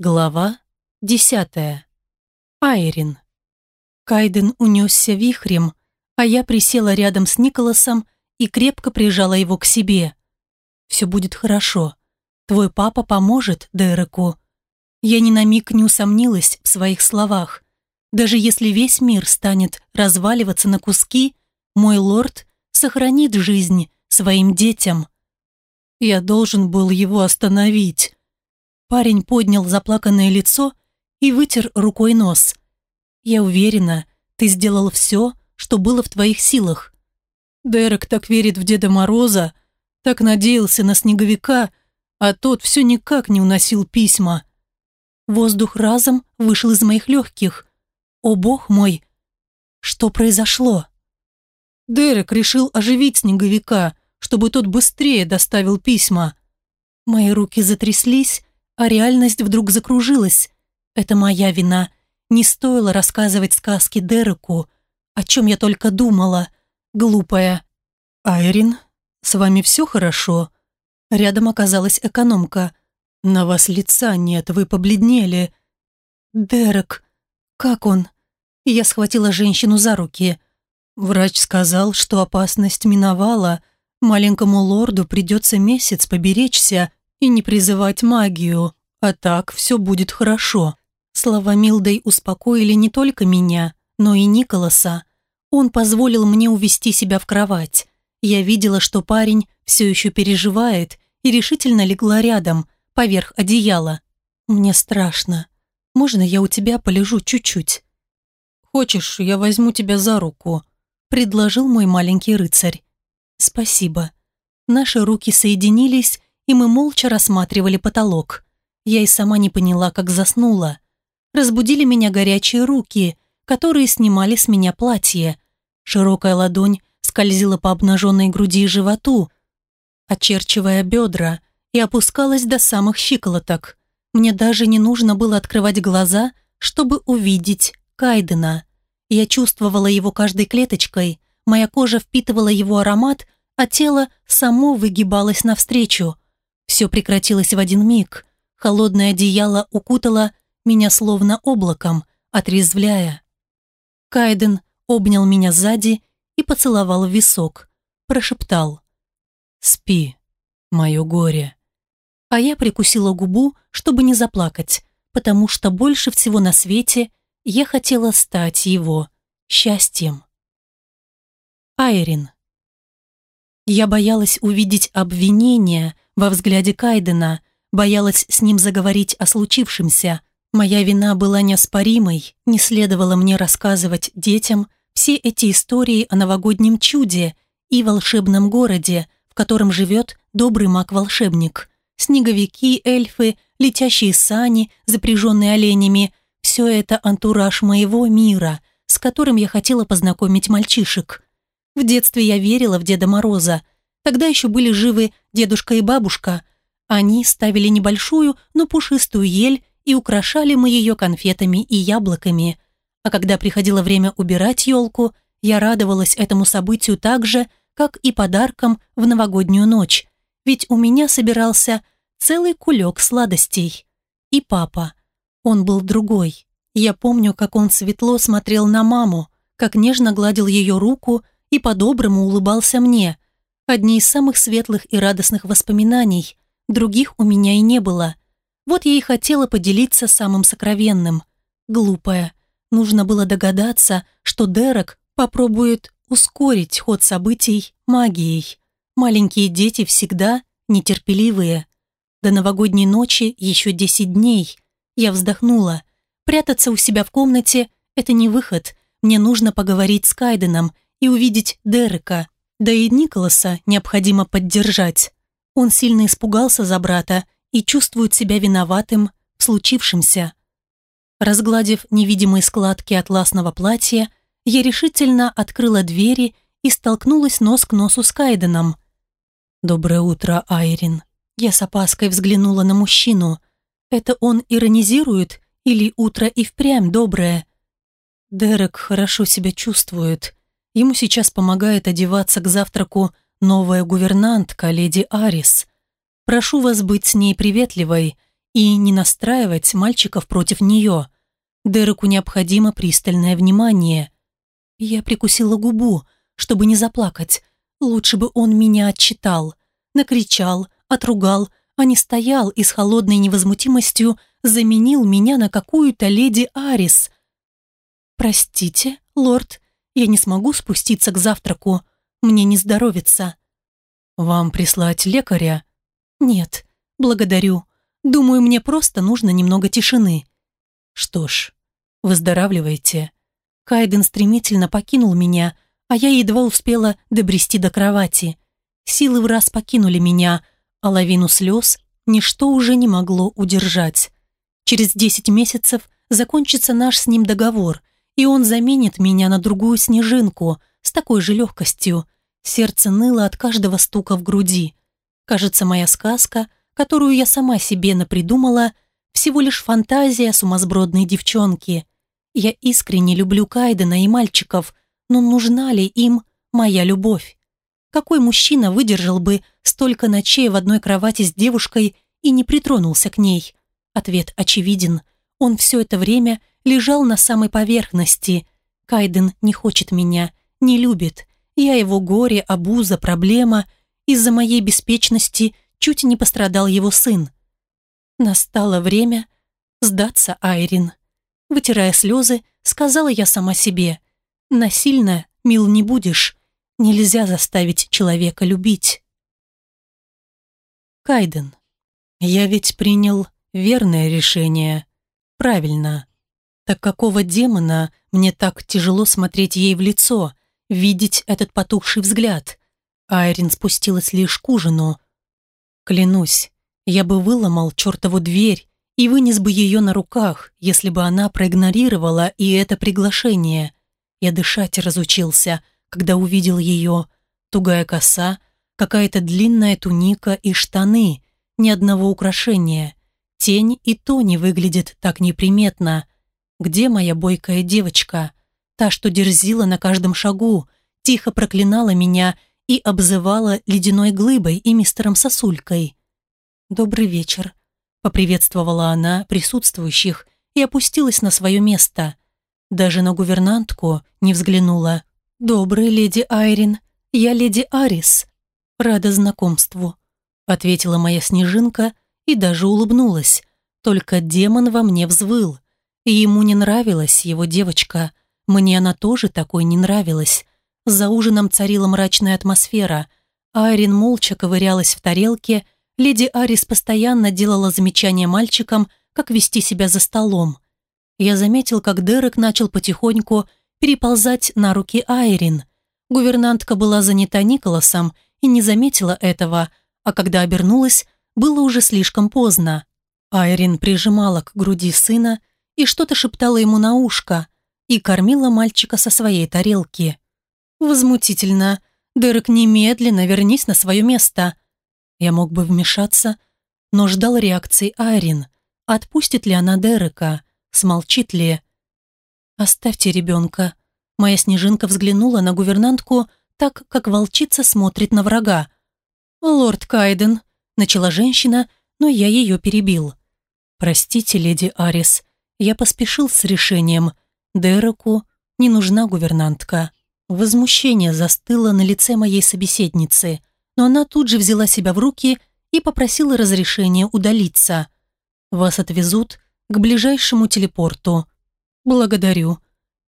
Глава десятая. Айрин. Кайден унесся вихрем, а я присела рядом с Николасом и крепко прижала его к себе. «Все будет хорошо. Твой папа поможет Дереку». Я ни на миг не усомнилась в своих словах. Даже если весь мир станет разваливаться на куски, мой лорд сохранит жизнь своим детям. Я должен был его остановить. Парень поднял заплаканное лицо и вытер рукой нос. «Я уверена, ты сделал все, что было в твоих силах. Дерек так верит в Деда Мороза, так надеялся на снеговика, а тот все никак не уносил письма. Воздух разом вышел из моих легких. О бог мой, что произошло? Дерек решил оживить снеговика, чтобы тот быстрее доставил письма. Мои руки затряслись, а реальность вдруг закружилась. Это моя вина. Не стоило рассказывать сказки Дереку, о чем я только думала. Глупая. «Айрин, с вами все хорошо?» Рядом оказалась экономка. «На вас лица нет, вы побледнели». «Дерек, как он?» Я схватила женщину за руки. Врач сказал, что опасность миновала. Маленькому лорду придется месяц поберечься, и не призывать магию, а так все будет хорошо. Слова Милдой успокоили не только меня, но и Николаса. Он позволил мне увести себя в кровать. Я видела, что парень все еще переживает и решительно легла рядом, поверх одеяла. Мне страшно. Можно я у тебя полежу чуть-чуть? Хочешь, я возьму тебя за руку? Предложил мой маленький рыцарь. Спасибо. Наши руки соединились, и мы молча рассматривали потолок. Я и сама не поняла, как заснула. Разбудили меня горячие руки, которые снимали с меня платье. Широкая ладонь скользила по обнаженной груди и животу, очерчивая бедра, и опускалась до самых щиколоток. Мне даже не нужно было открывать глаза, чтобы увидеть Кайдена. Я чувствовала его каждой клеточкой, моя кожа впитывала его аромат, а тело само выгибалось навстречу – все прекратилось в один миг. Холодное одеяло укутало меня словно облаком, отрезвляя. Кайден обнял меня сзади и поцеловал в висок. Прошептал. «Спи, мое горе». А я прикусила губу, чтобы не заплакать, потому что больше всего на свете я хотела стать его счастьем. Айрин. Я боялась увидеть обвинения, во взгляде Кайдена, боялась с ним заговорить о случившемся. Моя вина была неоспоримой, не следовало мне рассказывать детям все эти истории о новогоднем чуде и волшебном городе, в котором живет добрый маг-волшебник. Снеговики, эльфы, летящие сани, запряженные оленями – все это антураж моего мира, с которым я хотела познакомить мальчишек. В детстве я верила в Деда Мороза – Тогда еще были живы дедушка и бабушка. Они ставили небольшую, но пушистую ель и украшали мы ее конфетами и яблоками. А когда приходило время убирать елку, я радовалась этому событию так же, как и подаркам в новогоднюю ночь. Ведь у меня собирался целый кулек сладостей. И папа. Он был другой. Я помню, как он светло смотрел на маму, как нежно гладил ее руку и по-доброму улыбался мне – Одни из самых светлых и радостных воспоминаний, других у меня и не было. Вот я и хотела поделиться самым сокровенным. Глупая. Нужно было догадаться, что Дерек попробует ускорить ход событий магией. Маленькие дети всегда нетерпеливые. До новогодней ночи еще 10 дней. Я вздохнула. Прятаться у себя в комнате – это не выход. Мне нужно поговорить с Кайденом и увидеть Дерека. Да и Николаса необходимо поддержать. Он сильно испугался за брата и чувствует себя виноватым в случившемся. Разгладив невидимые складки атласного платья, я решительно открыла двери и столкнулась нос к носу с Кайденом. «Доброе утро, Айрин». Я с опаской взглянула на мужчину. Это он иронизирует или утро и впрямь доброе? Дерек хорошо себя чувствует. Ему сейчас помогает одеваться к завтраку новая гувернантка, леди Арис. Прошу вас быть с ней приветливой и не настраивать мальчиков против нее. Дереку необходимо пристальное внимание. Я прикусила губу, чтобы не заплакать. Лучше бы он меня отчитал. Накричал, отругал, а не стоял и с холодной невозмутимостью заменил меня на какую-то леди Арис. «Простите, лорд, я не смогу спуститься к завтраку. Мне не здоровится». «Вам прислать лекаря?» «Нет, благодарю. Думаю, мне просто нужно немного тишины». «Что ж, выздоравливайте». Кайден стремительно покинул меня, а я едва успела добрести до кровати. Силы в раз покинули меня, а лавину слез ничто уже не могло удержать. Через десять месяцев закончится наш с ним договор, и он заменит меня на другую снежинку с такой же легкостью. Сердце ныло от каждого стука в груди. Кажется, моя сказка, которую я сама себе напридумала, всего лишь фантазия сумасбродной девчонки. Я искренне люблю Кайдена и мальчиков, но нужна ли им моя любовь? Какой мужчина выдержал бы столько ночей в одной кровати с девушкой и не притронулся к ней? Ответ очевиден. Он все это время лежал на самой поверхности. Кайден не хочет меня, не любит. Я его горе, обуза, проблема. Из-за моей беспечности чуть не пострадал его сын. Настало время сдаться, Айрин. Вытирая слезы, сказала я сама себе. Насильно мил не будешь. Нельзя заставить человека любить. Кайден, я ведь принял верное решение. Правильно. Так какого демона мне так тяжело смотреть ей в лицо, видеть этот потухший взгляд? Айрин спустилась лишь к ужину. Клянусь, я бы выломал чертову дверь и вынес бы ее на руках, если бы она проигнорировала и это приглашение. Я дышать разучился — когда увидел ее. Тугая коса, какая-то длинная туника и штаны, ни одного украшения. Тень и то не выглядит так неприметно. Где моя бойкая девочка? Та, что дерзила на каждом шагу, тихо проклинала меня и обзывала ледяной глыбой и мистером Сосулькой. «Добрый вечер», — поприветствовала она присутствующих и опустилась на свое место. Даже на гувернантку не взглянула. «Добрый, леди Айрин. Я леди Арис. Рада знакомству», — ответила моя снежинка и даже улыбнулась. Только демон во мне взвыл. Ему не нравилась его девочка. Мне она тоже такой не нравилась. За ужином царила мрачная атмосфера. Айрин молча ковырялась в тарелке. Леди Арис постоянно делала замечания мальчикам, как вести себя за столом. Я заметил, как Дерек начал потихоньку переползать на руки Айрин. Гувернантка была занята Николасом и не заметила этого, а когда обернулась, было уже слишком поздно. Айрин прижимала к груди сына и что-то шептала ему на ушко и кормила мальчика со своей тарелки. «Возмутительно. Дерек, немедленно вернись на свое место». Я мог бы вмешаться, но ждал реакции Айрин. Отпустит ли она Дерека? Смолчит ли? «Оставьте ребенка». Моя снежинка взглянула на гувернантку так, как волчица смотрит на врага. «Лорд Кайден», — начала женщина, но я ее перебил. «Простите, леди Арис, я поспешил с решением. Дереку не нужна гувернантка». Возмущение застыло на лице моей собеседницы, но она тут же взяла себя в руки и попросила разрешения удалиться. «Вас отвезут к ближайшему телепорту», «Благодарю».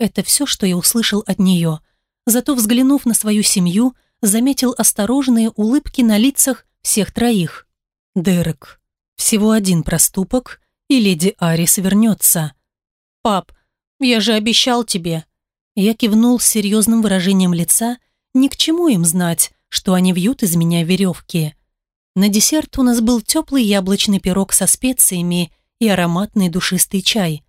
Это все, что я услышал от нее. Зато, взглянув на свою семью, заметил осторожные улыбки на лицах всех троих. «Дерек, всего один проступок, и леди Арис вернется». «Пап, я же обещал тебе». Я кивнул с серьезным выражением лица, ни к чему им знать, что они вьют из меня веревки. На десерт у нас был теплый яблочный пирог со специями и ароматный душистый чай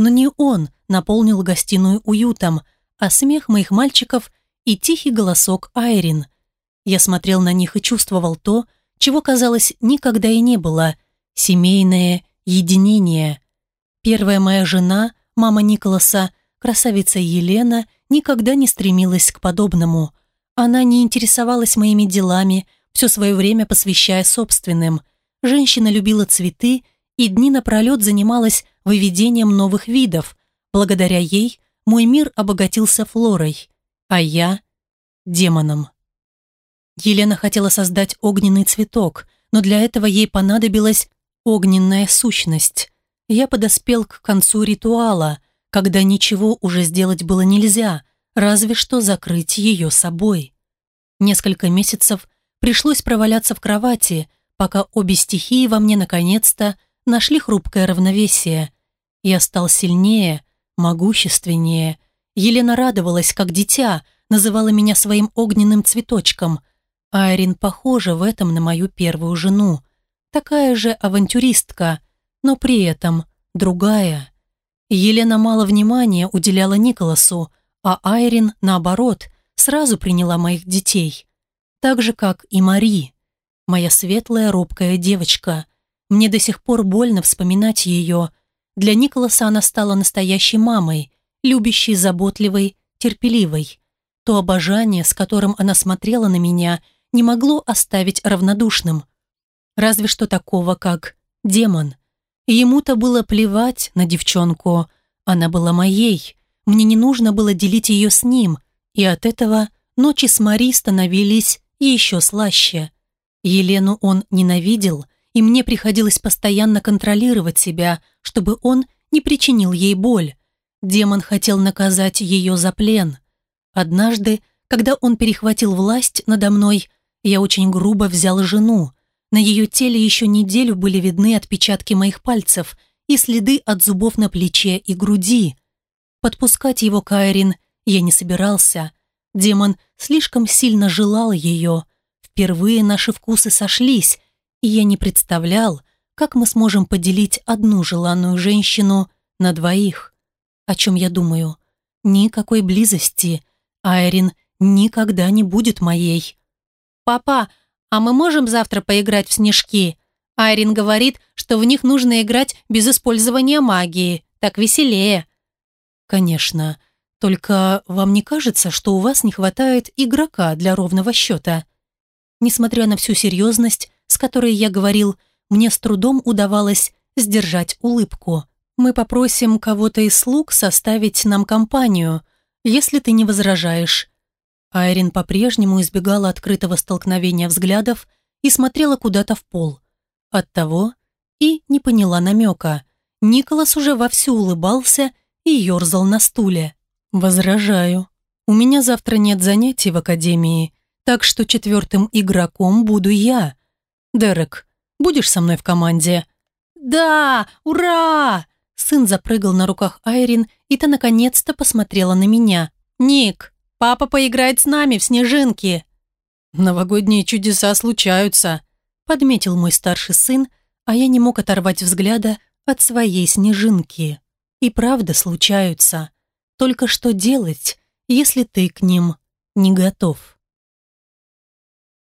но не он наполнил гостиную уютом, а смех моих мальчиков и тихий голосок Айрин. Я смотрел на них и чувствовал то, чего, казалось, никогда и не было – семейное единение. Первая моя жена, мама Николаса, красавица Елена, никогда не стремилась к подобному. Она не интересовалась моими делами, все свое время посвящая собственным. Женщина любила цветы и дни напролет занималась выведением новых видов. Благодаря ей мой мир обогатился флорой, а я – демоном. Елена хотела создать огненный цветок, но для этого ей понадобилась огненная сущность. Я подоспел к концу ритуала, когда ничего уже сделать было нельзя, разве что закрыть ее собой. Несколько месяцев пришлось проваляться в кровати, пока обе стихии во мне наконец-то нашли хрупкое равновесие. Я стал сильнее, могущественнее. Елена радовалась, как дитя, называла меня своим огненным цветочком. Айрин похожа в этом на мою первую жену. Такая же авантюристка, но при этом другая. Елена мало внимания уделяла Николасу, а Айрин, наоборот, сразу приняла моих детей. Так же, как и Мари, моя светлая робкая девочка. Мне до сих пор больно вспоминать ее. Для Николаса она стала настоящей мамой, любящей, заботливой, терпеливой. То обожание, с которым она смотрела на меня, не могло оставить равнодушным. Разве что такого, как демон. Ему-то было плевать на девчонку. Она была моей. Мне не нужно было делить ее с ним. И от этого ночи с Мари становились еще слаще. Елену он ненавидел, и мне приходилось постоянно контролировать себя, чтобы он не причинил ей боль. Демон хотел наказать ее за плен. Однажды, когда он перехватил власть надо мной, я очень грубо взял жену. На ее теле еще неделю были видны отпечатки моих пальцев и следы от зубов на плече и груди. Подпускать его к Айрин я не собирался. Демон слишком сильно желал ее. Впервые наши вкусы сошлись, и я не представлял, как мы сможем поделить одну желанную женщину на двоих. О чем я думаю? Никакой близости. Айрин никогда не будет моей. «Папа, а мы можем завтра поиграть в снежки?» Айрин говорит, что в них нужно играть без использования магии. Так веселее. «Конечно. Только вам не кажется, что у вас не хватает игрока для ровного счета?» Несмотря на всю серьезность, с которой я говорил, мне с трудом удавалось сдержать улыбку. «Мы попросим кого-то из слуг составить нам компанию, если ты не возражаешь». Айрин по-прежнему избегала открытого столкновения взглядов и смотрела куда-то в пол. Оттого и не поняла намека. Николас уже вовсю улыбался и ерзал на стуле. «Возражаю. У меня завтра нет занятий в академии, так что четвертым игроком буду я. Дерек, будешь со мной в команде?» «Да! Ура!» Сын запрыгал на руках Айрин, и та наконец-то посмотрела на меня. «Ник, папа поиграет с нами в снежинки!» «Новогодние чудеса случаются», — подметил мой старший сын, а я не мог оторвать взгляда от своей снежинки. И правда случаются. Только что делать, если ты к ним не готов?